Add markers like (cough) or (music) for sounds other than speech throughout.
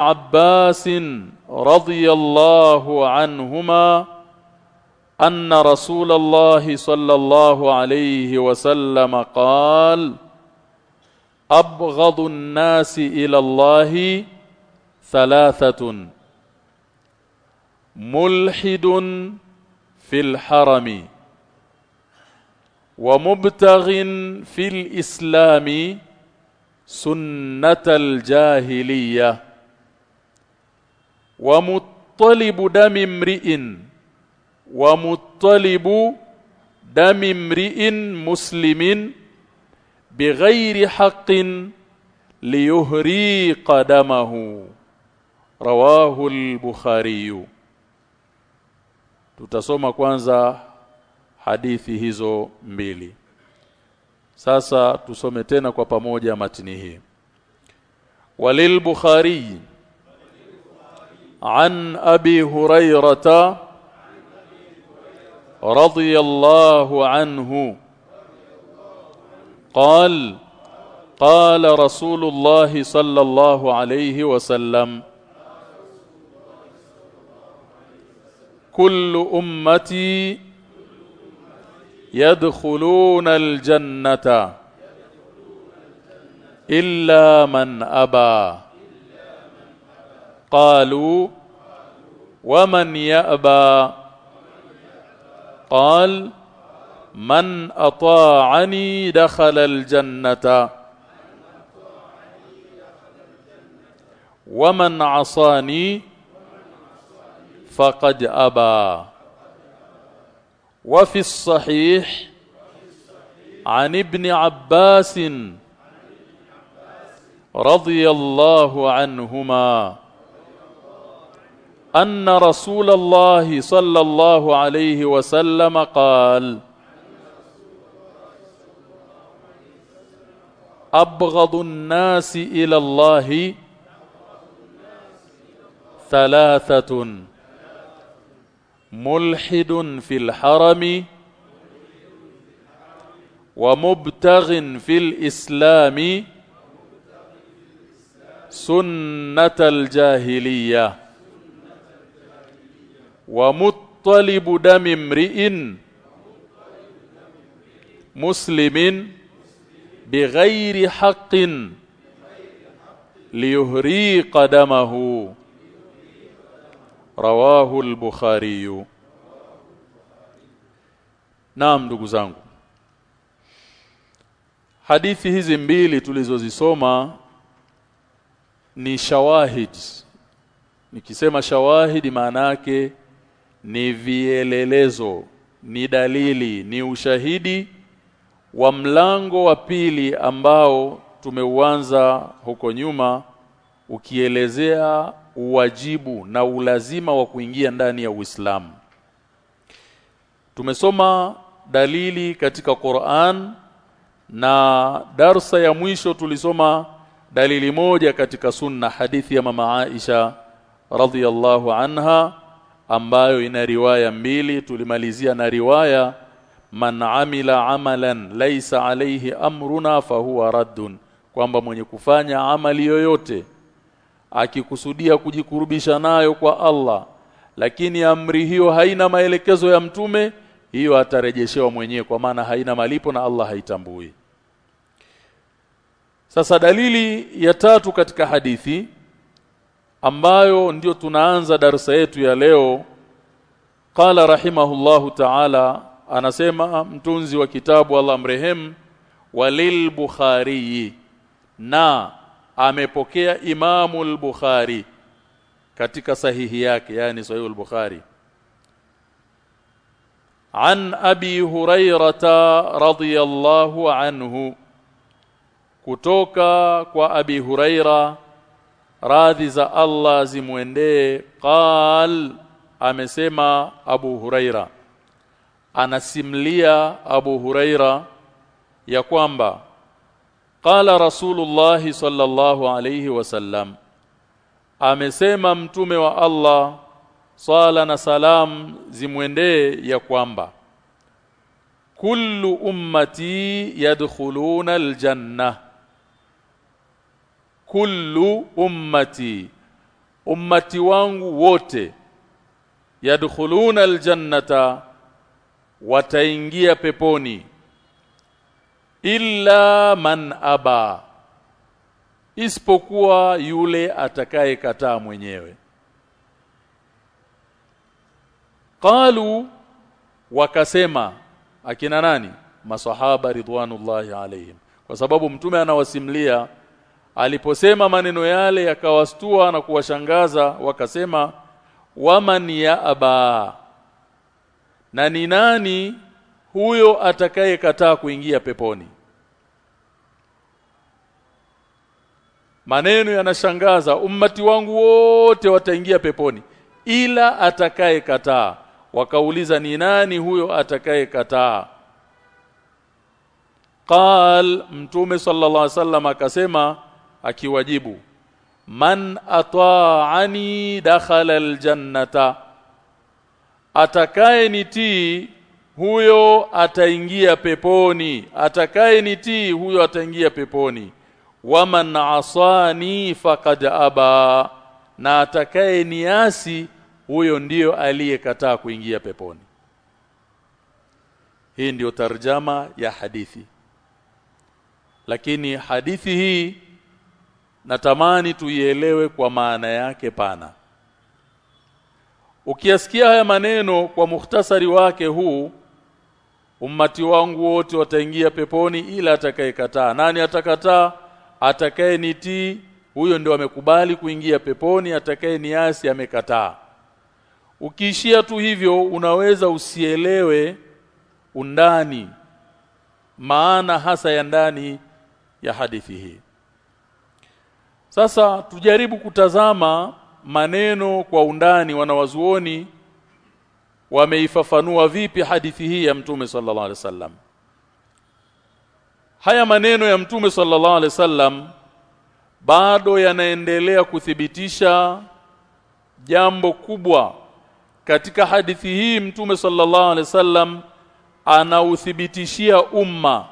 عباس رضي الله عنهما أن رسول الله صلى الله عليه وسلم قال أبغض الناس إلى الله ثلاثة. ملحد في الحرم ومبتغ في الإسلام wa mutalibu dami mri'in wa mutalibu dami mri'in muslimin bighairi haqqin liyuhri qadamahu rawahu al-bukhari tutasoma kwanza hadithi hizo mbili. Sasa tusome tena kwa pamoja matini hii. Walil bukhari عن أبي هريرة رضي الله عنه. قال قال رسول الله صلى الله عليه وسلم كل أمتي يدخلون الجنة إلا من أبى. قالوا ومن يأبى قال من أطاعني دخل الجنة ومن عصاني فقد أبى وفي الصحيح عن ابن عباس رضي الله عنهما أن رسول الله صلى الله عليه وسلم قال أبغض الناس إلى الله ثلاثة ملحد في الحرم ومبتغ في الإسلام سنة الجاهلية wa muttalibu dami mri'in muslimin bighairi haqqin liyuhri qadamahu rawahu al-bukhari Naam ndugu zangu. Hadithi hizi mbili tulizozisoma ni shawahid. Nikisema shawahid maana yake ni vielelezo, ni dalili, ni ushahidi wa mlango wa pili ambao tumeuanza huko nyuma ukielezea uwajibu na ulazima wa kuingia ndani ya Uislamu. Tumesoma dalili katika Qur'an na darsa ya mwisho tulisoma dalili moja katika sunna hadithi ya mama Aisha radhiyallahu anha ambayo ina riwaya mbili. Tulimalizia na riwaya man amila amalan laysa alayhi amruna fahuwa raddun kwamba mwenye kufanya amali yoyote akikusudia kujikurubisha nayo kwa Allah lakini amri hiyo haina maelekezo ya mtume hiyo atarejeshewa mwenyewe kwa maana haina malipo na Allah haitambui. Sasa dalili ya tatu katika hadithi ambayo ndiyo tunaanza darasa yetu ya leo. Qala rahimahullahu ta'ala anasema mtunzi wa kitabu Allah mrehem walil bukhari na amepokea imamu al-bukhari katika sahihi yake yani sahih al-bukhari an abi hurairata radhiyallahu anhu kutoka kwa abi huraira radhi za Allah zimwendee. Qal amesema Abu Huraira. Anasimlia Abu Huraira ya kwamba qala Rasulullah sallallahu alayhi wasallam amesema mtume wa Allah sala na salam zimwendee ya kwamba kullu ummati yadkhuluna aljanna kullu ummati ummati wangu wote yadkhuluna aljannata wataingia peponi. Illa man aba isipokuwa yule atakayekataa mwenyewe. Qalu wakasema akina nani? Masahaba ridwanullahi alaihim kwa sababu mtume anawasimlia aliposema maneno yale yakawastua na kuwashangaza wakasema waman ya aba? Na ni nani huyo atakayekataa kuingia peponi? Maneno yanashangaza ummati wangu wote wataingia peponi ila atakayekataa. Wakauliza ni nani huyo atakayekataa? Qal mtume sallallahu alaihi wasallam akasema akiwajibu man ata'ani dakhala aljannata atakaye nitii huyo ataingia peponi atakaye nitii huyo ataingia peponi. Waman asani faqad aba na atakaye niasi huyo ndiyo aliyekataa kuingia peponi. Hii ndiyo tarjama ya hadithi. Lakini hadithi hii natamani tuielewe kwa maana yake pana. Ukiasikia haya maneno kwa muhtasari wake huu ummati wangu wote wataingia peponi ila atakayekataa. Nani atakataa? Atakaye nitii huyo ndio amekubali kuingia peponi atakaye niasi amekataa. Ukiishia tu hivyo unaweza usielewe undani maana hasa ya ndani ya hadithi hii sasa tujaribu kutazama maneno kwa undani wanawazuoni wameifafanua vipi hadithi hii ya mtume sallallahu alaihi wasallam. Haya maneno ya mtume sallallahu alaihi wasallam bado yanaendelea kuthibitisha jambo kubwa katika hadithi hii mtume sallallahu alaihi wasallam anauthibitishia umma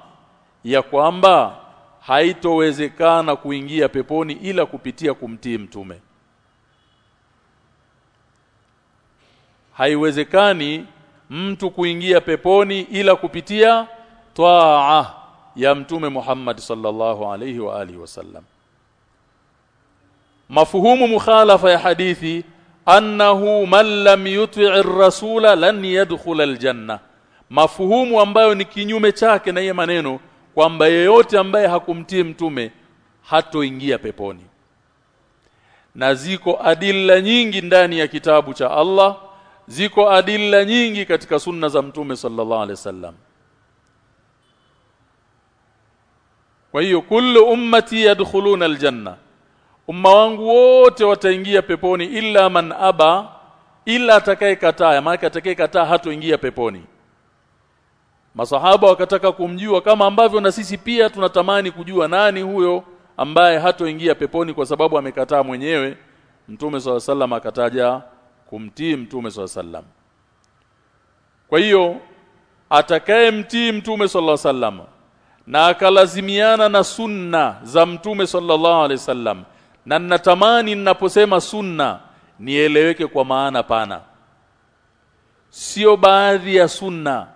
ya kwamba haitowezekana kuingia peponi ila kupitia kumtii mtume. Haiwezekani mtu kuingia peponi ila kupitia twaa ya mtume Muhammad sallallahu alayhi wa alihi wasallam mafuhumu mukhalafa ya hadithi annahu man lam yuti'i ar-rasula lan yadkhul al-janna. Mafuhumu ambayo ni kinyume chake na hiyo maneno kwamba yeyote ambaye hakumtii mtume hatoingia peponi. Na ziko adilla nyingi ndani ya kitabu cha Allah ziko adilla nyingi katika sunna za mtume sallallahu alaihi wasallam. Kwa hiyo kullu ummati yadkhuluna aljanna. Umma wangu wote wataingia peponi illa man aba ila atakayekataa maana atakayekataa hatoingia peponi masahaba wakataka kumjua kama ambavyo na sisi pia tunatamani kujua nani huyo ambaye hatoingia peponi kwa sababu amekataa mwenyewe. Mtume swalla sallam akataja kumtii mtume swalla sallam. Kwa hiyo atakayemtii mtume swalla sallam na akalazimiana na sunna za mtume sallallahu alaihi wasallam na ninatamani ninaposema sunna nieleweke kwa maana pana. Sio baadhi ya sunna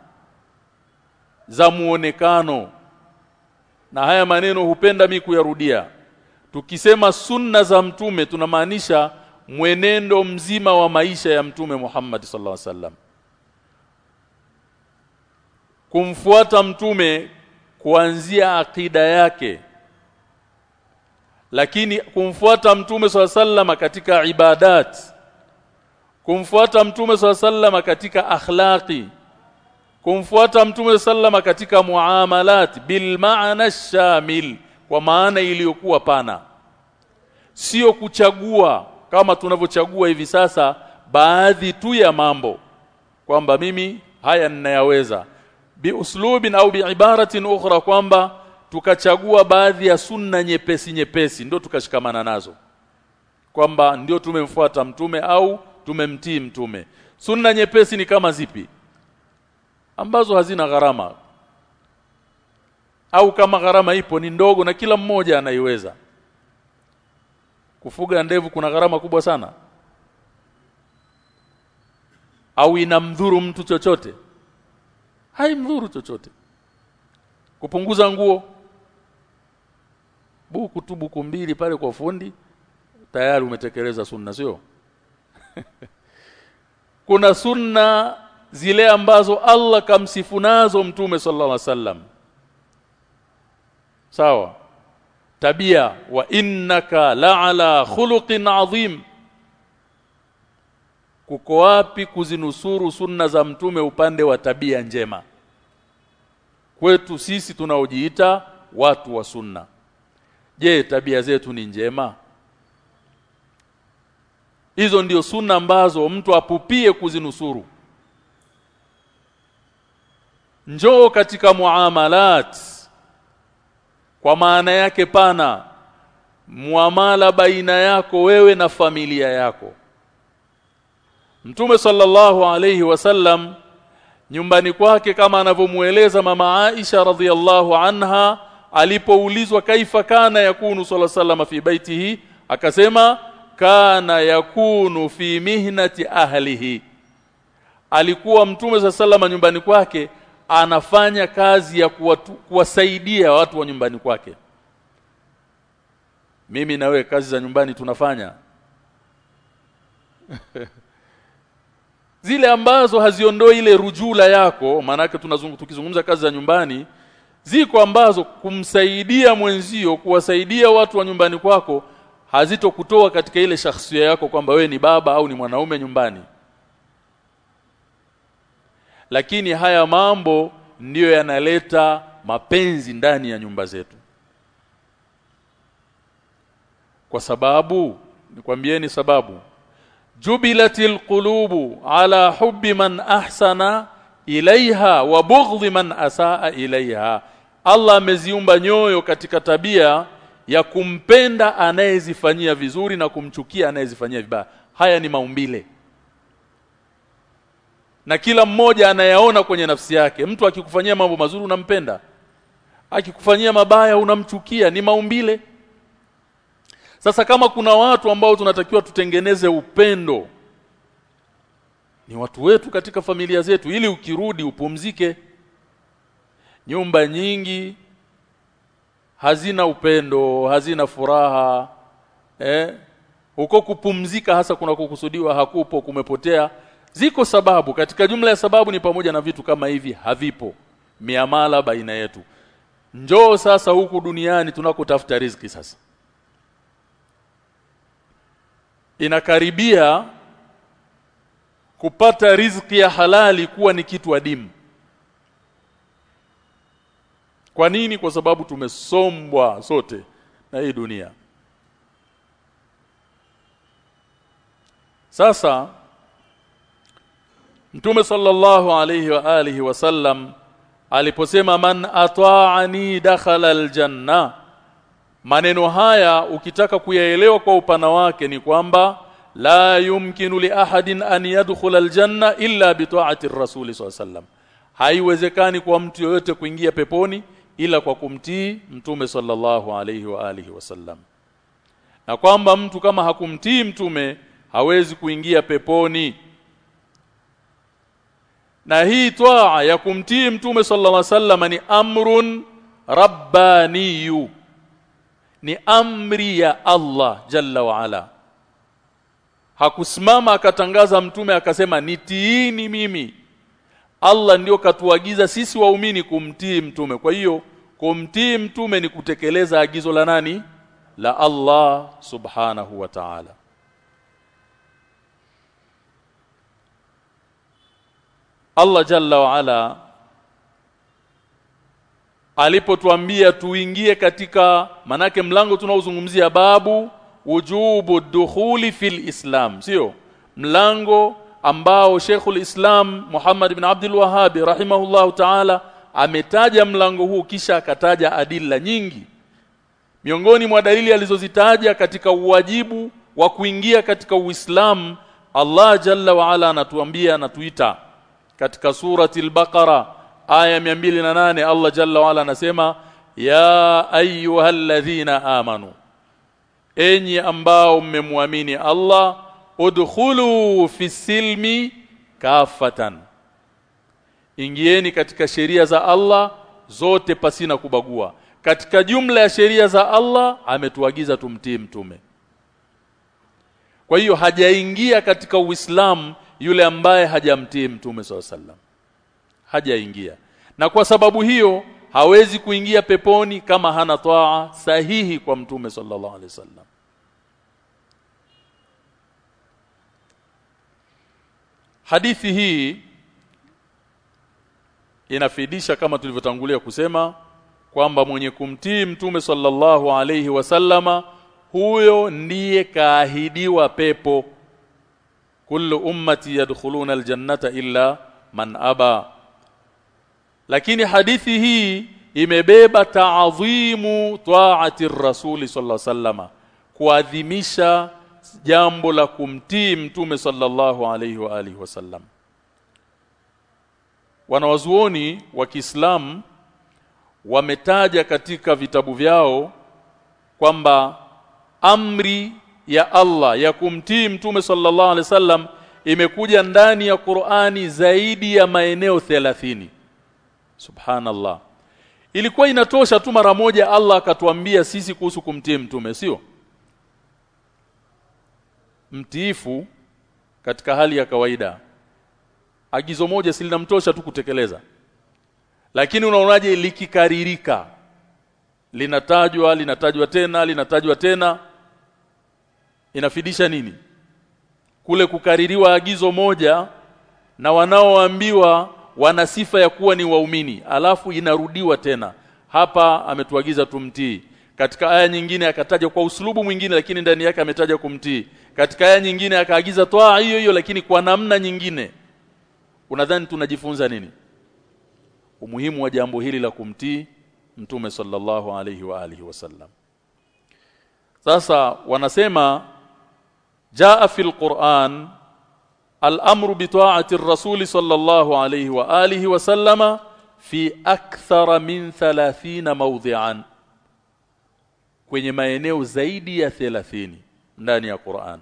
za muonekano. Na haya maneno hupenda mi kuyarudia. Tukisema sunna za mtume tunamaanisha mwenendo mzima wa maisha ya mtume Muhammad sallallahu alaihi wasallam. Kumfuata mtume kuanzia akida yake. Lakini kumfuata mtume swalla sallama katika ibadat. Kumfuata mtume swalla sallama katika akhlaqi kumfuata mtume sallama katika muamalat bil maana shamil kwa maana iliyokuwa pana. Sio kuchagua kama tunavyochagua hivi sasa baadhi tu ya mambo kwamba mimi haya ninayaweza. Biuslubin au biibaratin ukhra kwamba tukachagua baadhi ya sunna nyepesi nyepesi ndio tukashikamana nazo. Kwamba ndio tumemfuata mtume au tumemtii mtume. Sunna nyepesi ni kama zipi ambazo hazina gharama. Au kama gharama ipo ni ndogo na kila mmoja anaiweza. Kufuga ndevu kuna gharama kubwa sana. Au inamdhuru mtu chochote? Haimdhuru chochote. Kupunguza nguo. Buku tu buku mbili pale kwa fundi tayari umetekeleza sunna sio? (laughs) Kuna sunna zile ambazo Allah kamsifu nazo mtume sallallahu alaihi wasallam. Sawa? Tabia wa innaka la'ala khuluqin adhim kuko wapi kuzinusuru sunna za mtume upande wa tabia njema? Kwetu sisi tunaojiita watu wa sunna. Je tabia zetu ni njema? Hizo ndio sunna ambazo mtu apupie kuzinusuru njoo katika muamalat. Kwa maana yake pana muamala baina yako wewe na familia yako. Mtume sallallahu alayhi wasallam nyumbani kwake kama anavyomueleza mama Aisha radhiallahu anha alipoulizwa kaifa kana yakunu sallallahu alayhi fi baitihi akasema kana yakunu fi mihnati ahlihi. Alikuwa mtume sallallahu nyumbani kwake anafanya kazi ya kuwatu, kuwasaidia watu wa nyumbani kwake. Mimi na wewe kazi za nyumbani tunafanya. (laughs) Zile ambazo haziondoi ile rujula yako maanake tukizungumza kazi za nyumbani ziko ambazo kumsaidia mwenzio kuwasaidia watu wa nyumbani kwako hazitokutoa katika ile shakhsia yako kwamba we ni baba au ni mwanaume nyumbani lakini haya mambo ndiyo yanaleta mapenzi ndani ya nyumba zetu. Kwa sababu nikwambieni sababu. Jubilatil qulubu ala hubbi man ahsana ilaiha wa bughdhi man asaa ilaiha. Allah ameziumba nyoyo katika tabia ya kumpenda anayezifanyia vizuri na kumchukia anayezifanyia vibaya. Haya ni maumbile na kila mmoja anayaona kwenye nafsi yake. Mtu akikufanyia mambo mazuri unampenda. Akikufanyia mabaya unamchukia. Ni maumbile. Sasa kama kuna watu ambao tunatakiwa tutengeneze upendo ni watu wetu katika familia zetu. Ili ukirudi upumzike. Nyumba nyingi hazina upendo hazina furaha eh? Huko kupumzika hasa kuna kukusudiwa hakupo kumepotea ziko sababu. Katika jumla ya sababu ni pamoja na vitu kama hivi havipo. Miamala baina yetu. Njoo sasa huku duniani tunakotafuta riziki sasa. Inakaribia kupata riziki ya halali kuwa ni kitu adimu. Kwa nini? Kwa sababu tumesombwa sote na hii dunia. Sasa Mtume sallallahu alayhi wa alihi wasallam aliposema man ata'ani dakhala aljanna maneno haya ukitaka kuyaelewa kwa upana wake ni kwamba la yumkinu li ahadin an yadkhula aljanna illa bi ta'ati rasuli sallam. Haiwezekani kwa mtu yoyote kuingia peponi ila kwa kumtii mtume sallallahu alayhi wa alihi wasallam na kwamba mtu kama hakumtii mtume hawezi kuingia peponi na hii twaa ya kumtii mtume sallallahu alaihi wasallam ni amrun rabbaniyu. Ni amri ya Allah jalla wa ala. Hakusimama akatangaza mtume akasema nitiini mimi. Allah ndio katuagiza sisi waumini kumtii mtume. Kwa hiyo kumtii mtume ni kutekeleza agizo la nani? La Allah subhanahu wa ta'ala Allah jalla wa ala alipotuambia tuingie katika manake mlango tunaozungumzia babu wujubu dukhuli fil islam sio? Mlango ambao Sheikhul Islam Muhammad bin Abdul Wahhab rahimahullahu ta'ala ametaja mlango huu kisha akataja adila nyingi. Miongoni mwa dalili alizozitaja katika uwajibu wa kuingia katika Uislamu Allah jalla wa ala anatuambia anatuita katika surati al-Baqara aya 208 Allah jalla wa ala anasema ya ayyuhalladhina amanu enyi ambao mmemwamini Allah udkhulu fi silmi kafatan. Ingieni katika sheria za Allah zote pasina kubagua. Katika jumla ya sheria za Allah ametuagiza tumtii mtume. Kwa hiyo hajaingia katika Uislamu yule ambaye hajamtii mtume SAW hajaingia. Na kwa sababu hiyo hawezi kuingia peponi kama hana toa sahihi kwa mtume sallallahu alaihi wasallam. Hadithi hii inafidisha kama tulivyotangulia kusema kwamba mwenye kumtii mtume sallallahu alaihi wasallama huyo ndiye kaahidiwa pepo kullu ummati yadkhuluna aljannata illa man aba. Lakini hadithi hii imebeba taadhimu taati rasuli sallallahu sallama kuadhimisha jambo la kumtii mtume sallallahu alaihi wa alihi wasallam wanawazuoni wa Kiislamu wametaja katika vitabu vyao kwamba amri ya Allah ya kumtii mtume sallallahu alaihi wasallam imekuja ndani ya Qur'ani zaidi ya maeneo 30 subhanallah. Ilikuwa inatosha tu mara moja Allah akatuambia sisi kuhusu kumtii mtume sio? Mtiifu katika hali ya kawaida. Agizo moja si linamtosha tu kutekeleza. Lakini unaonaje likikaririka? Linatajwa linatajwa tena linatajwa tena inafidisha nini? Kule kukaririwa agizo moja na wanaoambiwa wana sifa ya kuwa ni waumini alafu inarudiwa tena. Hapa ametuagiza tumtii. Katika aya nyingine akataja kwa uslubu mwingine lakini ndani yake ametaja kumtii. Katika aya nyingine akaagiza toa hiyo hiyo lakini kwa namna nyingine. Unadhani tunajifunza nini? Umuhimu wa jambo hili la kumtii mtume sallallahu alaihi wa alihi wasallam. Sasa wanasema jaa fil Qur'an al-amru bi ta'ati ar-rasul sallallahu alayhi wa alihi wasallama fi akthara min 30 mawdhi'an kwenye maeneo zaidi ya 30 ndani ya Qur'an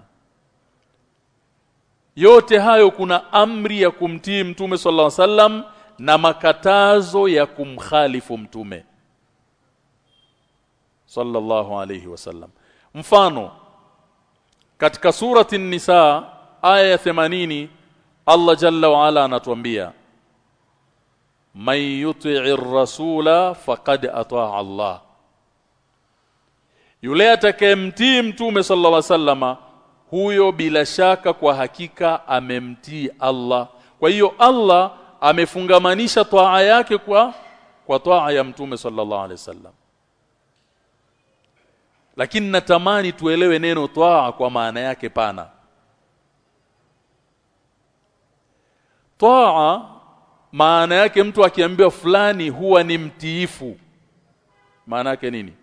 yote hayo kuna amri ya kumtii mtume sallallahu alaihi wasallam na makatazo ya kumkhalifu mtume sallallahu alayhi wasallam mfano katika surati nisa aya ya 80 Allah jalla wa ala anatuambia man rasula faqad ataa Allah. Yule atakayemtii mtume sallallahu alaihi wasallama huyo bila shaka kwa hakika amemtii Allah. Kwa hiyo Allah amefungamanisha toaa yake kwa kwa toaa ya mtume sallallahu alaihi wasallam lakini natamani tuelewe neno twaa kwa maana yake pana. Twaa maana yake mtu akiambiwa fulani huwa ni mtiifu. Maana yake nini?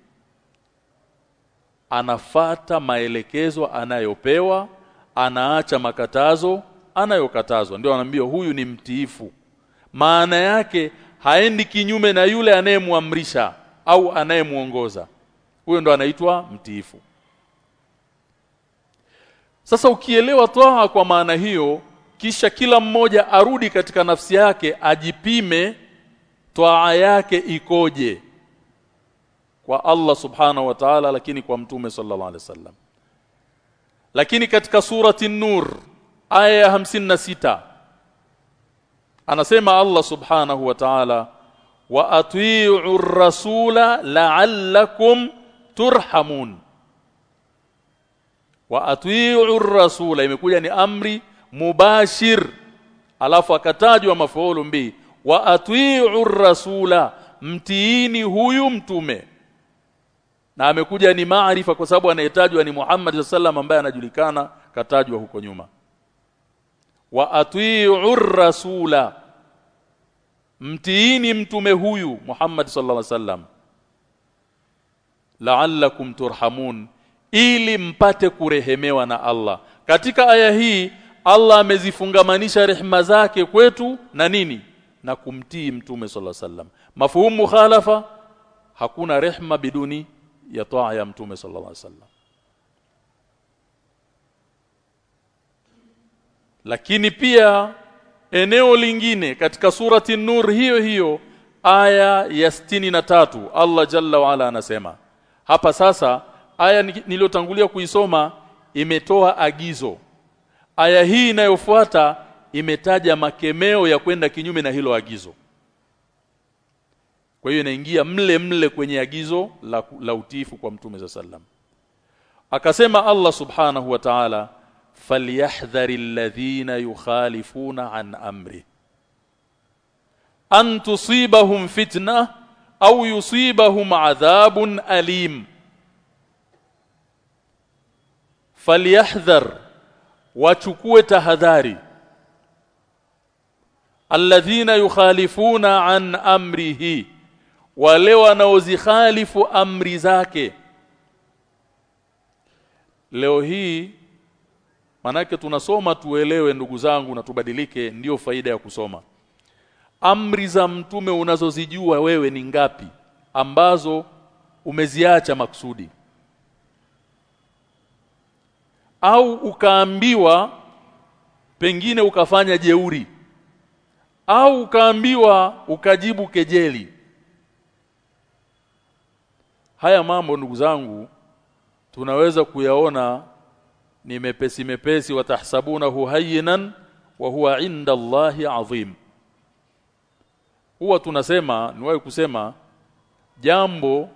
Anafata maelekezo anayopewa anaacha makatazo anayokatazwa. Ndio anaambiwa huyu ni mtiifu. Maana yake haendi kinyume na yule anayemwamrisha au anayemuongoza huyo ndo anaitwa mtiifu. Sasa ukielewa toa kwa maana hiyo kisha kila mmoja arudi katika nafsi yake ajipime toa yake ikoje? Kwa Allah subhanahu wa ta'ala lakini kwa mtume sallallahu alaihi wasallam lakini katika surati nur aya ya 56 anasema Allah subhanahu wa ta'ala wa atii'u rasula la'allakum turhamun. Wa atii'u rasula imekuja ni amri mubashir. Alafu akatajwa mafaulu mbi. Wa atii'u rasula mtiini huyu mtume. Na amekuja ni maarifa kwa sababu anayetajwa ni Muhammad sallam ambaye anajulikana katajwa huko nyuma. Wa atii'u rasula mtiini mtume huyu Muhammad sallallahu alaihi wasallam la'allakum turhamun ili mpate kurehemewa na Allah. Katika aya hii Allah amezifungamanisha rehema zake kwetu na nini? Na kumtii mtume sala sallam mafuhumu khalafa hakuna rehma biduni ya toa ya mtume sallallahu alaihi wasallam. Lakini pia eneo lingine katika surati nur hiyo hiyo aya ya na tatu Allah jalla wa ala anasema hapa sasa aya niliyotangulia kuisoma imetoa agizo. Aya hii inayofuata imetaja makemeo ya kwenda kinyume na hilo agizo. Kwa hiyo inaingia mle mle kwenye agizo la, la utiifu kwa mtume za sallam. Akasema Allah subhanahu wa ta'ala falyahdhari alladhina yukhalifuna an amri. An tusibahum fitna au yusibahum adhabun alim. Falyahdhar wachukue tahadhari. Alladhina yukhalifuna an amrihi wale wanaozikhalifu amri zake. Leo hii manake tunasoma tuelewe ndugu zangu na tubadilike ndiyo faida ya kusoma amri za mtume unazozijua wewe ni ngapi ambazo umeziacha maksudi au ukaambiwa pengine ukafanya jeuri. Au ukaambiwa ukajibu kejeli. Haya mambo ndugu zangu tunaweza kuyaona ni mepesi mepesi watahsabunahu hayyinan wa huwa inda Allahi adhim huwa tunasema niwahi kusema jambo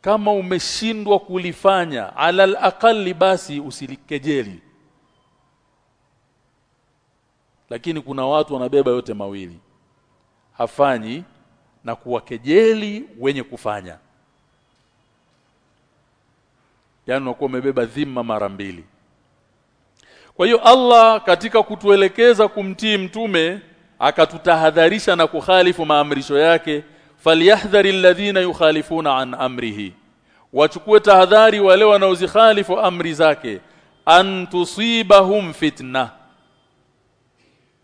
kama umeshindwa kulifanya alal aqali basi usilikejeli. Lakini kuna watu wanabeba yote mawili. Hafanyi na kuwakejeli wenye kufanya. Yani unakuwa umebeba dhima mara mbili. Kwa hiyo Allah katika kutuelekeza kumtii mtume akatutahadharisha na kukhalifu maamrisho yake falyahdhari alladhina yukhalifuna an amrihi. Wachukue tahadhari wale wanaozikhalifu amri zake. An tusibahum fitna.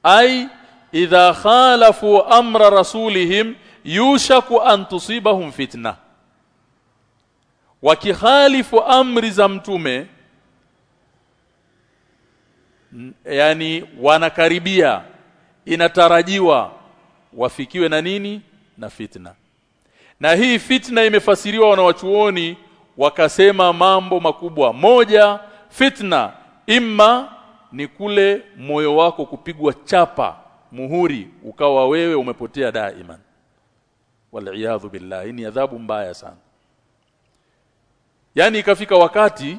Ay idha khalafu amra rasulihim yushaku an tusibahum fitna. Wakikhalifu amri za mtume yani wanakaribia inatarajiwa wafikiwe na nini? Na fitna. Na hii fitna imefasiriwa wanawachuoni wakasema mambo makubwa. Moja fitna. Imma ni kule moyo wako kupigwa chapa muhuri ukawa wewe umepotea daiman. Waliaadhu billah ni adhabu mbaya sana. Yani ikafika wakati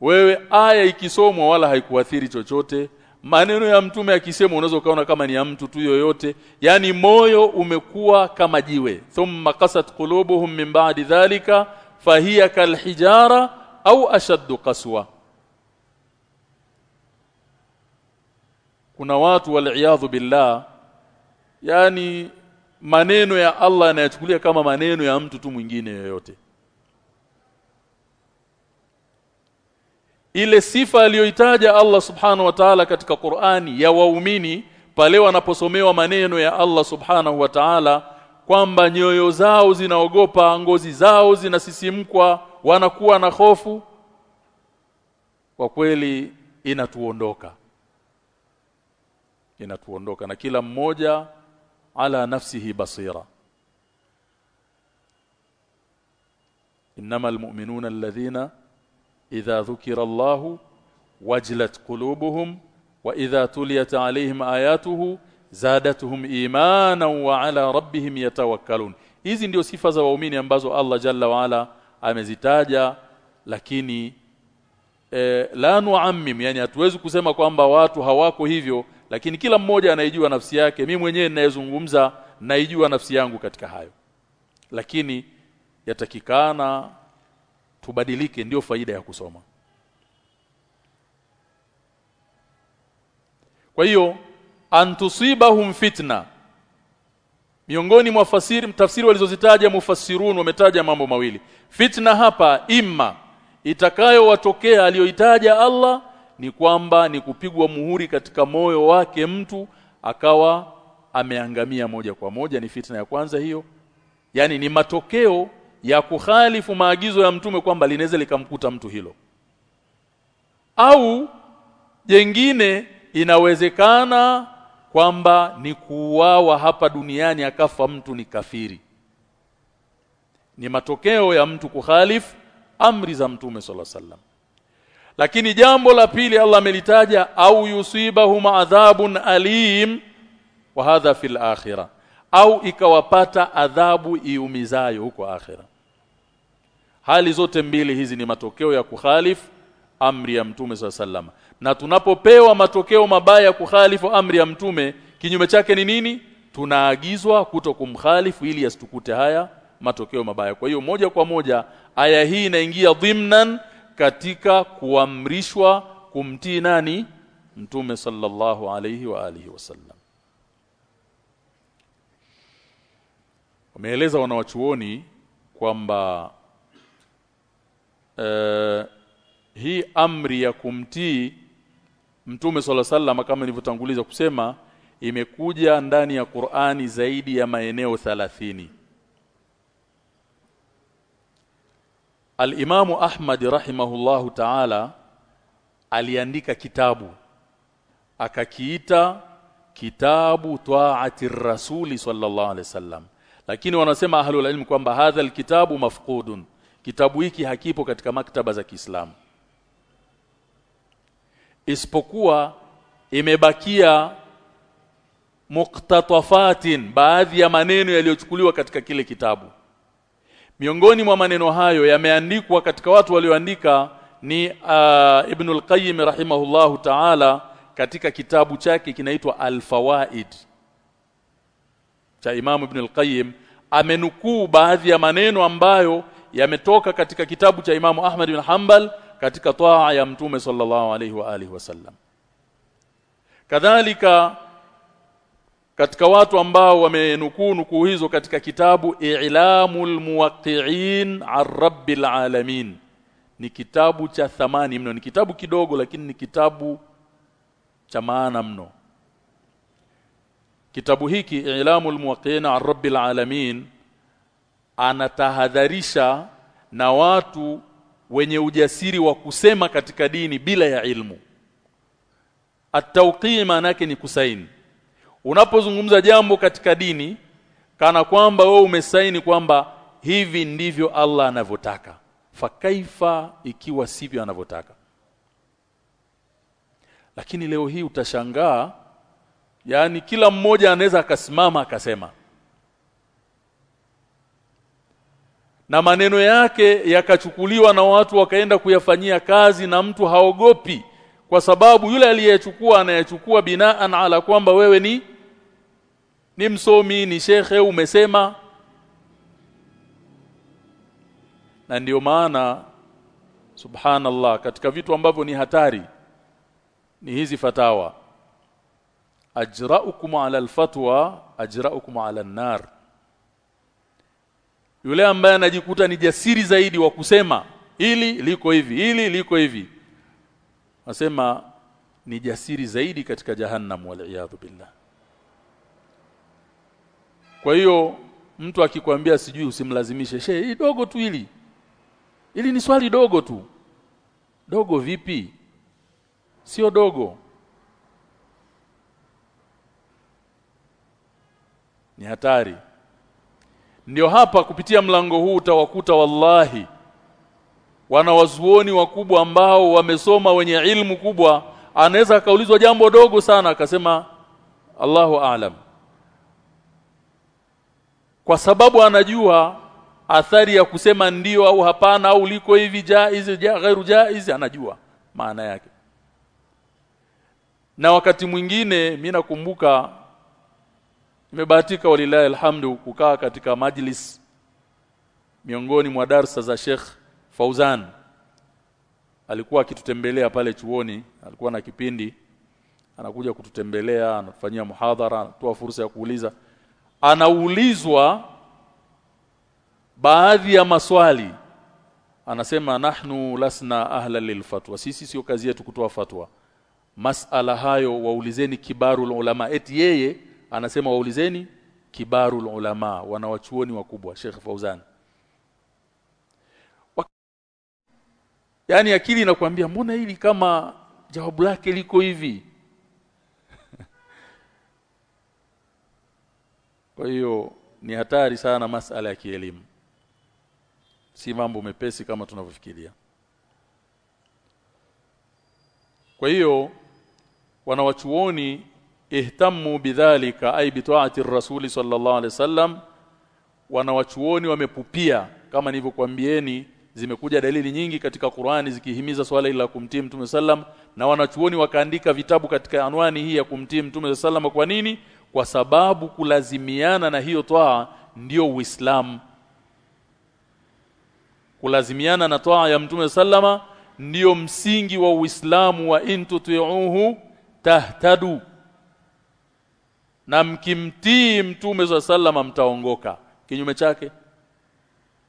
wewe aya ikisomwa wala haikuathiri chochote maneno ya mtume akisema unaweza ukaona kama ni ya mtu tu yoyote. Yani moyo umekuwa kama jiwe. Thumma qasat qulubuhum min ba'di dhalika fahiya kalhijara au ashaddu qaswa. Kuna watu wal billah yani maneno ya Allah yanayachukulia kama maneno ya mtu tu mwingine yoyote ile sifa aliyoitaja Allah subhanahu wa ta'ala katika Qur'ani ya waumini pale wanaposomewa maneno ya Allah subhanahu wa ta'ala kwamba nyoyo zao zinaogopa ngozi zao zinasisimkwa wanakuwa na hofu kwa kweli inatuondoka. Inatuondoka na kila mmoja ala nafsihi basira. Innamal mu'minuna alladhina idha dhukira Allahu wajlat qulubuhum wa idha tuliyat alaihim ayatuhu zadatuhum imana wa ala rabbihim yatawakkalun hizi ndio sifa za waumini ambazo Allah jalla wa ala amezitaja lakini e, la nuammim yani hatuwezi kusema kwamba watu hawako hivyo lakini kila mmoja anaijua nafsi yake. Mimi mwenyewe ninayezungumza naijua nafsi yangu katika hayo. Lakini yatakikana tubadilike ndio faida ya kusoma. Kwa hiyo antusibahum fitna. Miongoni mwa fasiri mtafsiri walizozitaja mufasirun wametaja mambo mawili. Fitna hapa imma. Itakayowatokea aliyoitaja Allah ni kwamba ni kupigwa muhuri katika moyo wake mtu akawa ameangamia moja kwa moja. Ni fitna ya kwanza hiyo. Yani ni matokeo ya kukhalifu maagizo ya mtume kwamba linaweza likamkuta mtu hilo. Au jengine inawezekana kwamba ni kuuawa hapa duniani akafa mtu ni kafiri. Ni matokeo ya mtu kukhalifu amri za mtume sala sallam lakini jambo la pili Allah amelitaja au yusibahum adhabun alim wa hadha fil akhirah au ikawapata adhabu iumizayo huko akhera. Hali zote mbili hizi ni matokeo ya kukhalifu amri ya mtume sallam na tunapopewa matokeo mabaya ya kukhalifu amri ya mtume kinyume chake ni nini? Tunaagizwa kuto kumkhalifu ili yasitukute haya matokeo mabaya. Kwa hiyo moja kwa moja aya hii inaingia dhimnan katika kuamrishwa kumtii nani? Mtume sallallahu alayhi wa alihi wasallam wameeleza wanawachuoni kwamba uh, hii amri ya kumtii mtume sala sallam kama nilivyotanguliza kusema imekuja ndani ya Qur'ani zaidi ya maeneo 30 Al-Imamu Ahmad rahimahullahu ta'ala aliandika kitabu akakiita kitabu Ta'ati Rasuli sallallahu alaihi wasallam lakini wanasema ahlul ilm kwamba hadha alkitabu mafqudun. Kitabu hiki hakipo katika maktaba za Kiislamu. Isipokuwa imebakia muktatafatin baadhi ya maneno yaliyochukuliwa katika kile kitabu. Miongoni mwa maneno hayo yameandikwa katika watu walioandika ni uh, Ibn al-Qayyim rahimahullahu ta'ala katika kitabu chake kinaitwa Al-Fawaid cha Imam Ibn al-Qayyim amenukuu baadhi ya maneno ambayo yametoka katika kitabu cha Imam Ahmad bin Hanbal katika toa ya Mtume sallallahu alaihi wa alihi wasallam kadhalika katika watu ambao wamenukuu nukuu hizo katika kitabu I'lamul Muwaqqi'in 'an Rabbil Alamin. Ni kitabu cha thamani mno. Ni kitabu kidogo lakini ni kitabu cha maana mno kitabu hiki I'lamul muqina 'an Rabbil Alamin anatahadharisha na watu wenye ujasiri wa kusema katika dini bila ya ilmu. At-tawqi maana yake ni kusaini. Unapozungumza jambo katika dini kana kwamba wewe umesaini kwamba hivi ndivyo Allah anavyotaka. Fakaifa ikiwa sivyo anavyotaka. Lakini leo hii utashangaa yani kila mmoja anaweza akasimama akasema. Na maneno yake yakachukuliwa na watu wakaenda kuyafanyia kazi na mtu haogopi kwa sababu yule aliyechukua anayechukua binaan ala kwamba wewe ni ni msomi ni shekhe umesema. Na ndiyo maana subhanallah katika vitu ambavyo ni hatari ni hizi fatawa ajraukum ala alfatwa ajraukum ala an-nar. Yule ambaye anajikuta ni jasiri zaidi wa kusema ili liko hivi ili liko hivi nasema ni jasiri zaidi katika jahannam waliyadhu billah. Kwa hiyo mtu akikwambia sijui usimlazimishe she hii dogo tu hili. Ili ni swali dogo tu. Dogo vipi? Sio dogo ni hatari. Ndio hapa kupitia mlango huu utawakuta wallahi wanawazuoni wakubwa ambao wamesoma wenye ilmu kubwa. Anaweza akaulizwa jambo dogo sana akasema Allahu aalam kwa sababu anajua athari ya kusema ndio au hapana au liko hivi jaiz ja, ghairu jaiz anajua maana yake. Na wakati mwingine mimi nakumbuka nimebahatika walilahi alhamdu kukaa katika majlis miongoni mwa darsa za Sheikh Fauzan. Alikuwa akitutembelea pale chuoni alikuwa na kipindi anakuja kututembelea anatufanyia muhadhara anatoa fursa ya kuuliza. Anaulizwa baadhi ya maswali. Anasema nahnu lasna ahla lilfatwa. Sisi sio kazi yetu kutoa fatwa. Masala hayo waulizeni kibaru ulama eti yeye anasema waulizeni kibaru ulama wanawachuoni wakubwa Sheikh Fauzan Yaani akili inakwambia mbona hili kama jawabu lake liko hivi (laughs) Kwa hiyo ni hatari sana masala ya kielimu. Si mambo mepesi kama tunavyofikiria. Kwa hiyo wanawachuoni ihtammu bidhalika ay bitaati rasuli sallallahu alaihi wasallam wanawachuoni wamepupia kama nilivyokuambieni zimekuja dalili nyingi katika Qur'ani zikihimiza swala la kumtii Mtume sallam na wanachuoni wakaandika vitabu katika anwani hii ya kumtii Mtume sallam kwa nini? Kwa sababu kulazimiana na hiyo toa ndiyo Uislamu. Kulazimiana na toa ya Mtume sallama ndiyo msingi wa Uislamu wa intuti'uhu tahtadu na mkimtii Mtume sallama mtaongoka. Kinyume chake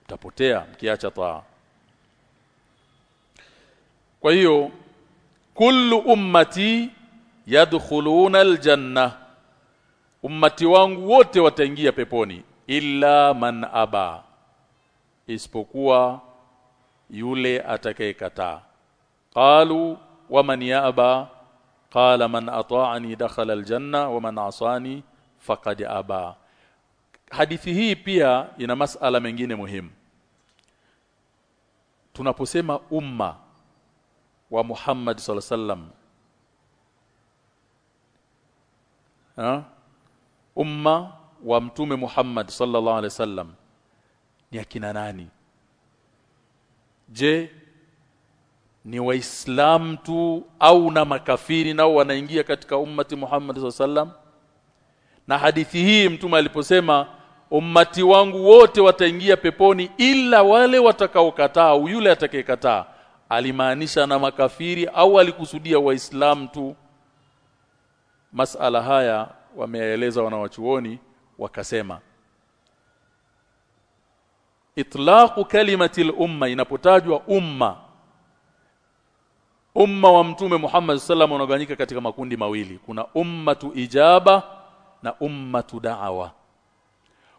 mtapotea mkiacha taa. Kwa hiyo kullu ummati yadkhuluna aljanna ummati wangu wote wataingia peponi illa man aba. Isipokuwa yule atakayekataa. Qalu waman yaba qala man ata'ani dakhala aljanna wa man asani faqad aba. Hadithi hii pia ina masala mengine muhimu. Tunaposema umma wa Muhammad sallallahu alaihi wasallam umma wa mtume Muhammad sallallahu alaihi wasallam ni akina nani? Je ni waislam tu au na makafiri nao wanaingia katika ummati Muhammad sallam na hadithi hii mtume aliposema ummati wangu wote wataingia peponi ila wale watakaokataa au yule atakayekataa alimaanisha na makafiri au alikusudia waislam tu? Masala haya wameeleza wanawachuoni wakasema itlaqu kalimati umma inapotajwa umma umma wa mtume Muhammad sallallahu unagawanyika katika makundi mawili. Kuna ummatu ijaba na ummatu da'wa.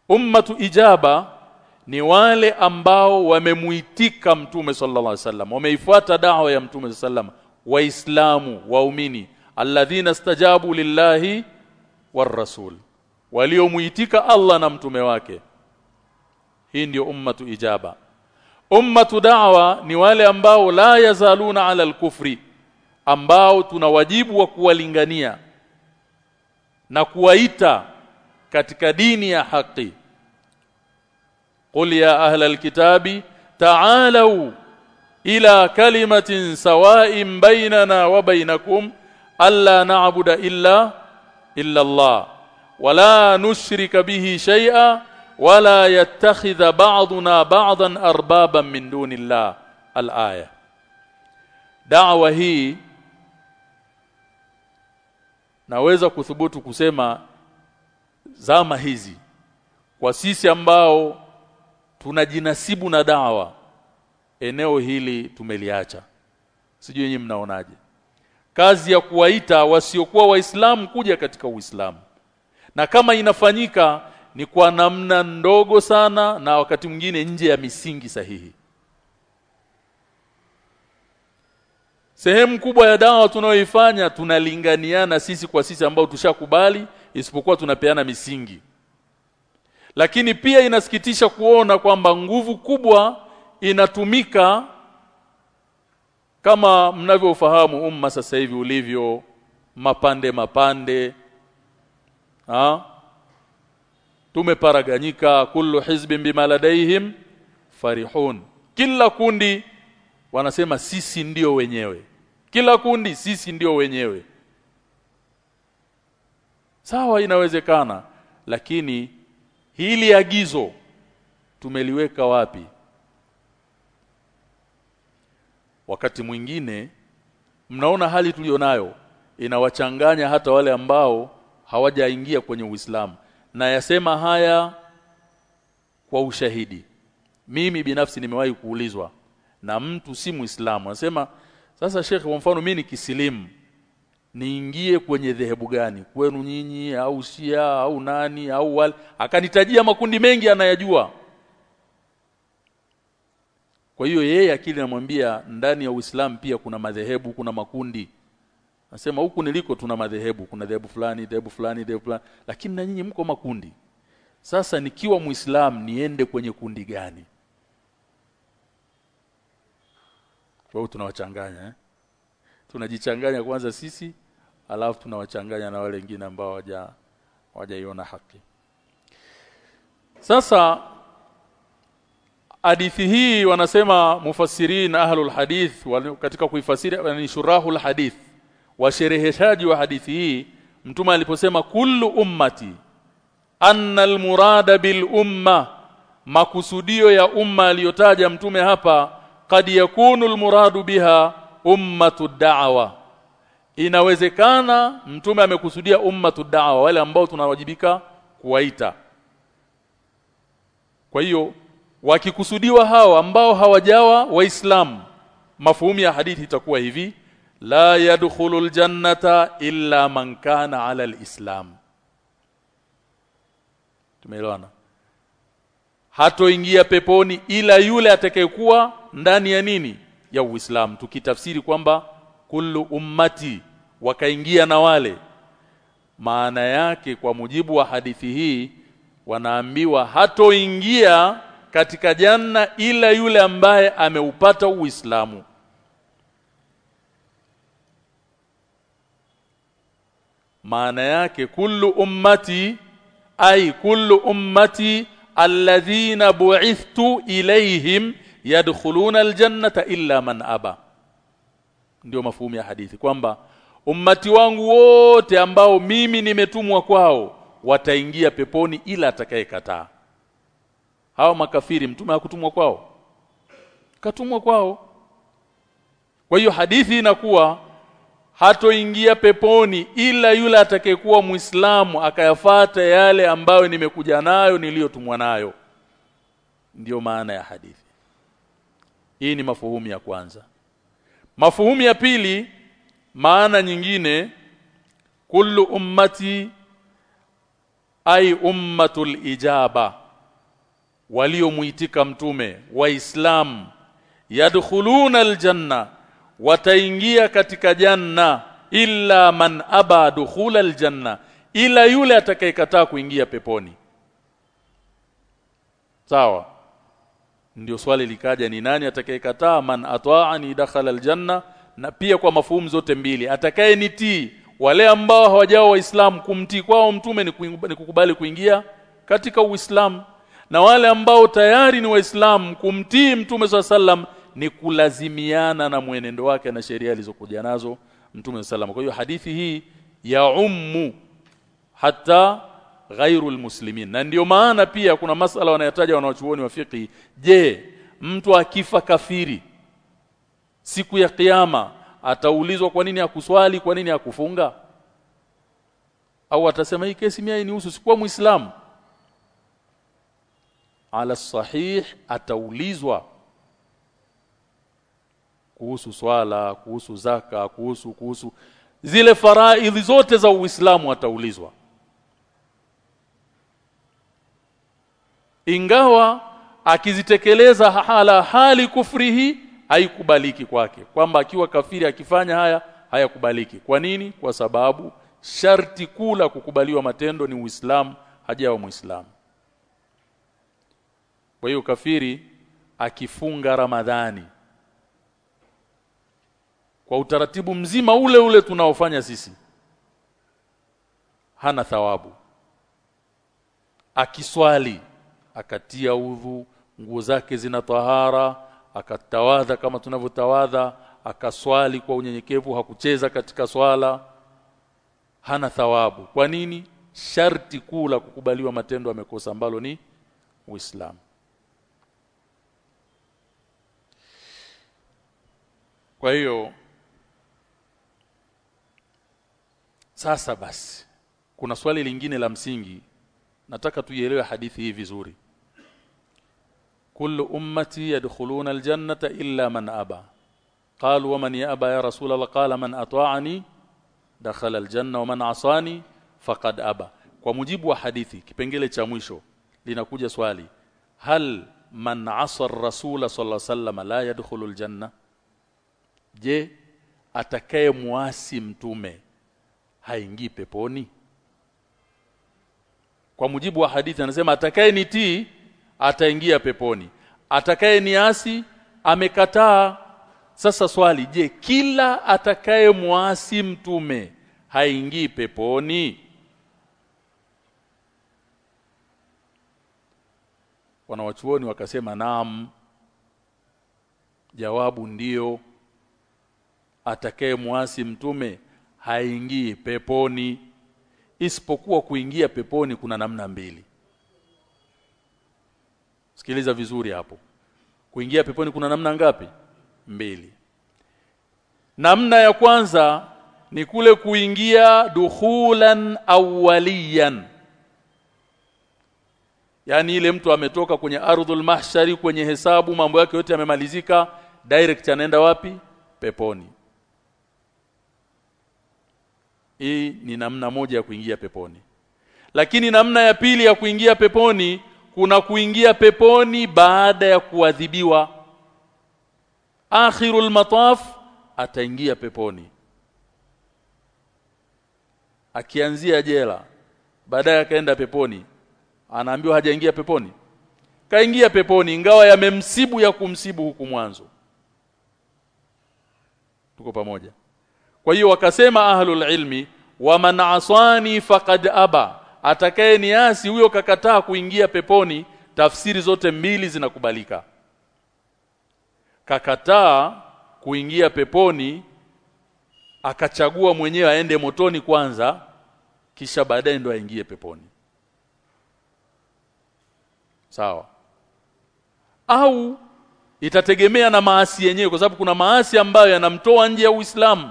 Ummatu ijaba ni wale ambao wamemuitika mtume sallallahu alaihi wasallam. Wameifuata da'wa ya mtume sallam waislamu waumini. Alladhina stajabu lillahi war rasul. Waliomuitika Allah na mtume wake. Hii ndio ummatu ijaba ummatu da'wa ni wale ambao la yazaluna ala al-kufri ambao tuna wajibu wa kuwalingania na kuwaita katika dini ya haki. Qul ya ahla al-kitabi ta'alu ila kalimatin sawa'in bainana wa bainakum alla na'budu illa illa Allah wala nushrika bihi shay'a wala yattakhidha ba'duna ba'dan arbaban min الله الايه da'wa hii naweza kuthubutu kusema zama hizi. Kwa sisi ambao tunajinasibu na dawa eneo hili tumeliacha. Sijui nyinyi mnaonaje? Kazi ya kuwaita wasiokuwa waislamu kuja katika uislamu. Na kama inafanyika ni kwa namna ndogo sana na wakati mwingine nje ya misingi sahihi Sehemu kubwa ya dawa tunayoifanya tunalinganiana sisi kwa sisi ambao tushakubali isipokuwa tunapeana misingi. Lakini pia inasikitisha kuona kwamba nguvu kubwa inatumika kama mnavyofahamu umma sasa hivi ulivyo mapande mapande ha tumeparaganyika kullu hizbin bima ladaihim farihun. Kila kundi wanasema sisi ndio wenyewe. Kila kundi sisi ndio wenyewe. Sawa inawezekana lakini hili agizo tumeliweka wapi? Wakati mwingine mnaona hali tulionayo inawachanganya hata wale ambao hawajaingia kwenye Uislamu na yasema haya kwa ushahidi. Mimi binafsi nimewahi kuulizwa na mtu si muislamu anasema sasa shekhe kwa mfano mimi ni kisilimu niingie kwenye dhehebu gani? Kwenu nyinyi au Shia au nani au wale? Akanitajia makundi mengi anayajua. Kwa hiyo yeye akili namwambia ndani ya Uislamu pia kuna madhehebu kuna makundi Nasema huku niliko tuna madhehebu. Kuna dhehebu fulani dhehebu fulani dhehebu fulani. Lakini na nyinyi mko makundi. Sasa nikiwa muislam niende kwenye kundi gani? Wao tunawachanganya eh? tunajichanganya kwanza sisi alafu tunawachanganya na wale wengine ambao hawaja hawajaiona haki. Sasa hadithi hii wanasema mufassirin ahlul hadith katika kuifasiri ni shurahul hadith washereheshaji wa hadithi hii mtume aliposema kullu ummati anna almurada bil umma makusudio ya umma aliyotaja mtume hapa kad yakunu almuradu biha ummatu da'wa inawezekana mtume amekusudia ummatu da'wa wale ambao tunawajibika kuwaita. Kwa hiyo wakikusudiwa hawa ambao hawajawa waislamu mafuhumu ya hadithi itakuwa hivi la yadkhulul jannata illa man kana ala alislam tumeelewana? Hatoingia peponi ila yule atakayekuwa ndani ya nini? Ya Uislamu. Tukitafsiri kwamba kullu ummati wakaingia na wale. Maana yake kwa mujibu wa hadithi hii wanaambiwa hatoingia katika janna ila yule ambaye ameupata Uislamu maana yake kullu ummati ay kullu ummati alladhina bu'ithtu ilayhim yadkhuluna aljannata illa man aba. Ndio mafumu ya hadithi kwamba ummati wangu wote ambao mimi nimetumwa kwao wataingia peponi ila atakayekataa. Hao makafiri mtume hakutumwa kwao? Katumwa kwao. Kwa hiyo hadithi inakuwa hatoingia peponi ila yule atakayekuwa muislamu akayafata yale ambayo nimekuja nayo niliyotumwa nayo. Ndiyo maana ya hadithi. Hii ni mafuhumu ya kwanza. Mafuhumu ya pili maana nyingine kullu ummati ay ummatul ijaba waliomuitika mtume waislamu yadkhuluna aljanna wataingia katika janna illa man aba dukhula aljanna ila yule atakayekataa kuingia peponi. Sawa? Ndio swali likaja ni nani atakayekataa? Man ata'ani dakhala aljanna na pia kwa mafuhumu zote mbili atakaye nitii wale ambao hawajao waislamu kumtii kwao mtume ni, ni kukubali kuingia katika uislamu. Na wale ambao tayari ni waislamu kumtii mtume swalla sallam ni kulazimiana na mwenendo wake na sheria alizokuja nazo mtume sallam kwa hiyo hadithi hii ya ummu hata ghairu muslimin. Na ndiyo maana pia kuna masala wanayotaja wanaochuoni wa fiqh je mtu akifa kafiri siku ya kiyama ataulizwa kwa nini hakuswali kwa nini hakufunga au atasema hii kesi mimi ni sikuwa muislamu. Ala sahih ataulizwa kuhusu swala kuhusu zaka kuhusu kuhusu zile faraidhi zote za Uislamu ataulizwa. Ingawa akizitekeleza hala hali kufrihi haikubaliki kwake. Kwamba akiwa kafiri akifanya haya hayakubaliki. Kwa nini? Kwa sababu sharti kula kukubaliwa matendo ni Uislamu hajawa Muislamu. Kwa hiyo kafiri akifunga Ramadhani kwa utaratibu mzima ule ule tunaofanya sisi hana thawabu. Akiswali akatia udhu nguo zake zina tahara akatawadha kama tunavyotawadha akaswali kwa unyenyekevu hakucheza katika swala hana thawabu. Kwa nini? Sharti kuu la kukubaliwa matendo amekosa ambalo ni Uislamu. Kwa hiyo sasa basi kuna swali lingine la msingi. Nataka tuielewe hadithi hii vizuri. Kullu ummati yadkhuluna aljannata illa man aba. Qalu wa man yaba ya rasul allah qala man ata'ani dakhala aljanna wa man asani faqad aba. Kwa mujibu wa hadithi kipengele cha mwisho linakuja swali hal man asa ar-rasul sallallahu alayhi wasallam la yadkhulu aljanna? Je atakaye muasi mtume haingii peponi. Kwa mujibu wa hadithi anasema atakaye nitii ataingia peponi. Atakaye niasi amekataa. Sasa swali je kila atakaye muasi mtume haingii peponi? Wanawachuoni wakasema naam jawabu ndiyo atakaye muasi mtume haingii peponi. Isipokuwa kuingia peponi kuna namna mbili. Sikiliza vizuri hapo. Kuingia peponi kuna namna ngapi? Mbili. Namna ya kwanza ni kule kuingia dukhulan awwaliyan. Yani ile mtu ametoka kwenye ardhul mahshari kwenye hesabu mambo yake yote yamemalizika direct anaenda wapi? Peponi hii ni namna moja ya kuingia peponi. Lakini namna ya pili ya kuingia peponi kuna kuingia peponi baada ya kuadhibiwa. Akhirul mataf ataingia peponi. Akianzia jela baadaye akaenda peponi. Anaambiwa hajaingia peponi. Kaingia peponi ingawa yamemsibu ya kumsibu huku mwanzo. Tuko pamoja kwa hiyo wakasema ahlul ilmi wa man asani faqad aba. Atakaye niasi huyo kakataa kuingia peponi tafsiri zote mbili zinakubalika. Kakataa kuingia peponi akachagua mwenyewe aende motoni kwanza kisha baadaye ndo aingie peponi. Sawa. Au itategemea na maasi yenyewe kwa sababu kuna maasi ambayo yanamtoa nje ya Uislamu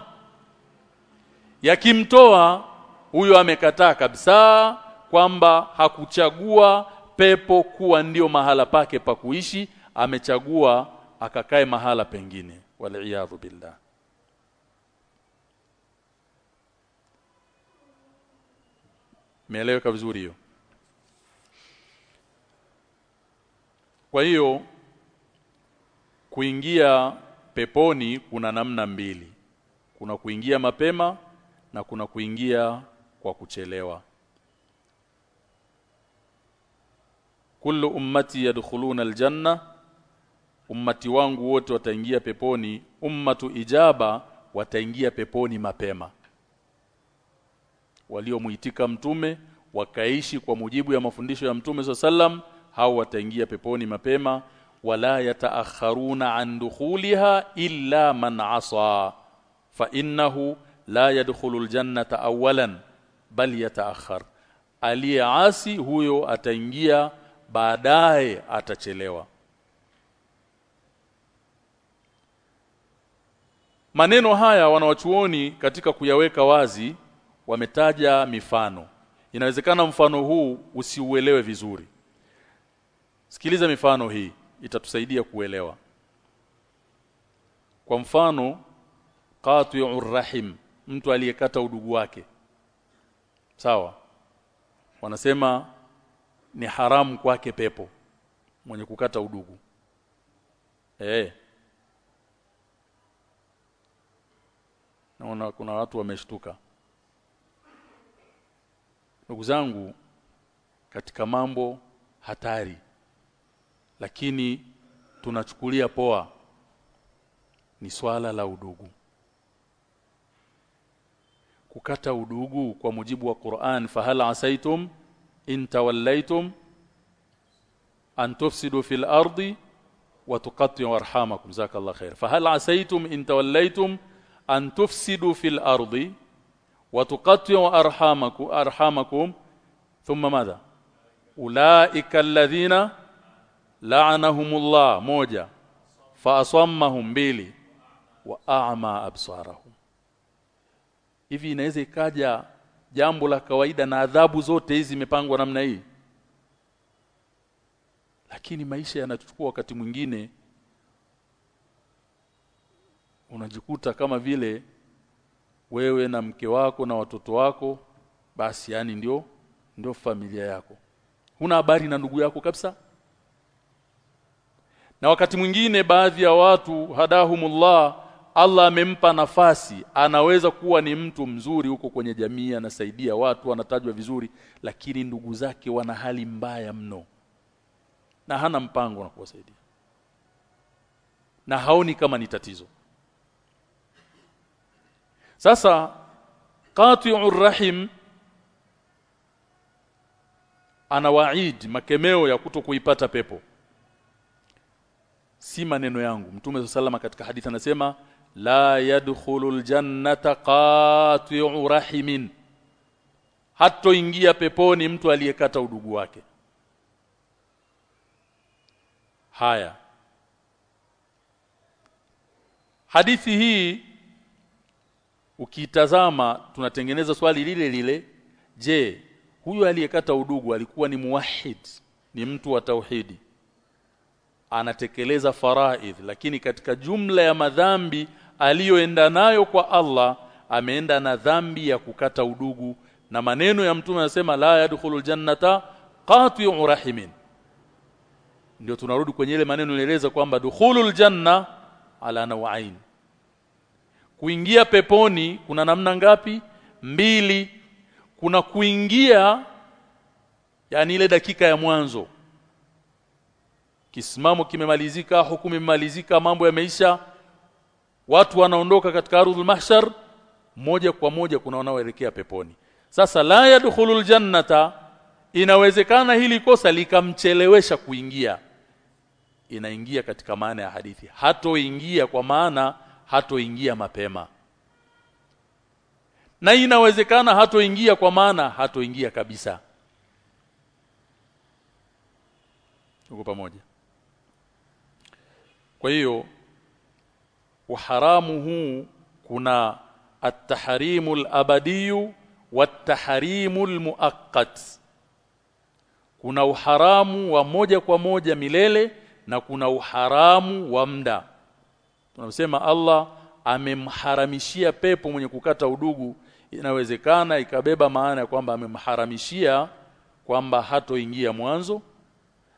yakimtoa huyo amekataa kabisa kwamba hakuchagua pepo kuwa ndio mahala pake pa kuishi amechagua akakae mahala pengine. Waliyadhu billah. Meeleweka vizuri hiyo. Kwa hiyo kuingia peponi kuna namna mbili. Kuna kuingia mapema na kuna kuingia kwa kuchelewa. Kullu ummati yadkhuluna aljanna ummati wangu wote wataingia peponi ummatu ijaba wataingia peponi mapema waliomuitika mtume wakaishi kwa mujibu ya mafundisho ya mtume sallam hao wataingia peponi mapema wala yataakharuna an dukhuliha illa man asa fa innahu la yadkhulu aljannata awalan bal yataakhar aliyeasi huyo ataingia baadaye atachelewa. Maneno haya wanawachuoni katika kuyaweka wazi wametaja mifano. Inawezekana mfano huu usiuelewe vizuri. Sikiliza mifano hii itatusaidia kuelewa. Kwa mfano qati'ur rahim mtu aliyekata udugu wake. Sawa? Wanasema ni haramu kwake pepo mwenye kukata udugu. Eh. Naona kuna watu wameshtuka. Ndugu zangu katika mambo hatari lakini tunachukulia poa ni swala la udugu kukata udugu kwa mujibu wa Qur'an fahal asaitum in tawallaitum an tufsidu fil ardi wa tuqatti'u arhamakum jazakallahu khair fahal asaitum in tawallaitum an tufsidu fil ardi wa tuqatti'u arhamakum arhamakum thumma madha ulaika alladhina la'anahumullah moja fa asammahum mbili wa a'ma absarahum hivi inaweza ikaja jambo la kawaida na adhabu zote hizi zimepangwa namna hii? Lakini maisha yanatuchukua wakati mwingine unajikuta kama vile wewe na mke wako na watoto wako basi yani ndio ndio familia yako. Huna habari na ndugu yako kabisa? Na wakati mwingine baadhi ya watu hadahumullah Allah amempa nafasi anaweza kuwa ni mtu mzuri huko kwenye jamii anasaidia watu anatajwa vizuri lakini ndugu zake wana hali mbaya mno. Na hana mpango na kuwasaidia. Na haoni kama ni tatizo. Sasa qati'ur rahim ana waidi makemeo ya kuto kuipata pepo. Si maneno yangu. Mtume sallama katika hadithi anasema la yadkhulul jannata qati'u rahimin hatoingia peponi mtu aliyekata udugu wake haya hadithi hii ukitazama tunatengeneza swali lile lile je huyu aliyekata udugu alikuwa ni muwahid ni mtu wa tauhidi anatekeleza faraidh lakini katika jumla ya madhambi aliyoenda nayo kwa Allah ameenda na dhambi ya kukata udugu. Na maneno ya mtume anasema la yadkhulul jannata qati'u rahimin. Ndio tunarudi kwenye ile maneno nieleza kwamba dukhulul janna ala nawain. Kuingia peponi kuna namna ngapi? Mbili. Kuna kuingia yani ile dakika ya mwanzo. Kisimamo kimemalizika hukumu imemalizika mambo yameisha watu wanaondoka katika ardhul mahshar moja kwa moja kuna wanaoelekea peponi. Sasa la yadkhulul jannata inawezekana hili kosa likamchelewesha kuingia. Inaingia katika maana ya hadithi. Hatoingia kwa maana hatoingia mapema. Na inawezekana hatoingia kwa maana hatoingia kabisa. Tuko pamoja. Kwa hiyo uharamu huu kuna at-tahrimu al-abadiyu wat-tahrimu al-muaqqat. Kuna uharamu wa moja kwa moja milele na kuna uharamu wa muda. Tunasema Allah amemharamishia pepo mwenye kukata udugu. Inawezekana ikabeba maana ya kwamba amemharamishia kwamba hatoingia mwanzo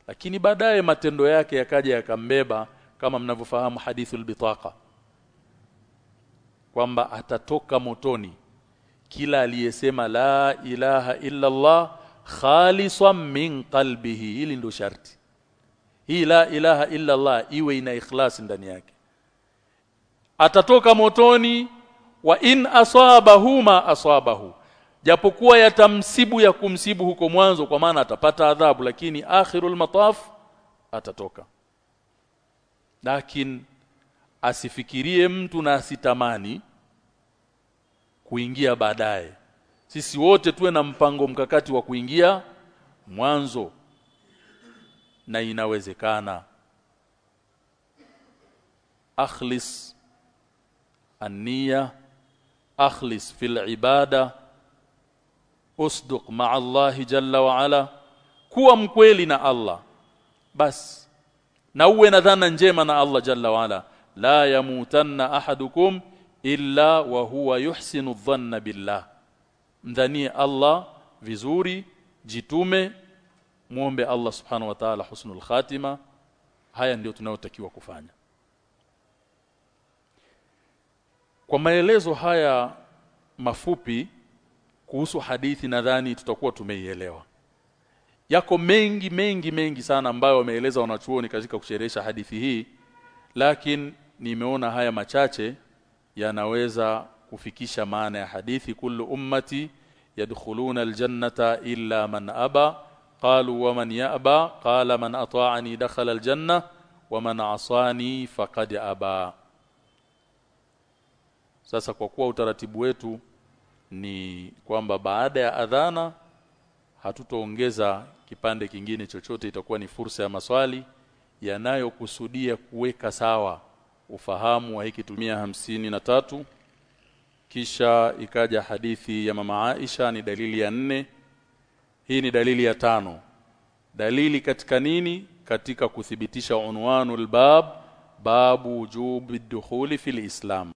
lakini baadaye matendo yake yakaja yakambeba kama mnavyofahamu hadithul bitaqa kwamba atatoka motoni. Kila aliyesema la ilaha illa Allah khalisan min qalbihi hili ndo sharti. Hii la ilaha illa Allah iwe ina ikhlas ndani yake. Atatoka motoni wa in asabahu ma asabahu. Japokuwa yatamsibu ya kumsibu huko mwanzo kwa maana atapata adhabu lakini akhirul mataf atatoka. Lakini asifikirie mtu na asitamani kuingia baadaye. Sisi wote tuwe na mpango mkakati wa kuingia mwanzo. Na inawezekana. Akhlis ania akhlis fil ibada usduq ma'a Allah jalla wa ala kuwa mkweli na Allah. Basi na uwe na dhana njema na Allah jalla wa ala la yamutanna ahadukum illa wa huwa yuhsinu dhanna billah mdhanie Allah vizuri jitume muombe Allah subhanahu wa ta'ala husnul khatima. Haya ndiyo tunayotakiwa kufanya. Kwa maelezo haya mafupi kuhusu hadithi nadhani tutakuwa tumeielewa. Yako mengi mengi mengi sana ambayo wameeleza wanachuoni katika kusherehesha hadithi hii lakini nimeona haya machache yanaweza kufikisha maana ya hadithi. Kullu ummati yadkhuluna aljannata illa man aba. Qalu wa man ya'ba? Qala man ata'ani dakhala aljanna wa man asani faqad aba. Sasa kwa kuwa utaratibu wetu ni kwamba baada ya adhana hatutoongeza kipande kingine chochote itakuwa ni fursa ya maswali yanayokusudia kuweka sawa ufahamu wa hiki tumia hamsini na tatu. Kisha ikaja hadithi ya mama Aisha ni dalili ya nne. Hii ni dalili ya tano. Dalili katika nini? Katika kuthibitisha unwanul bab babu wujubi dukhuli fil islam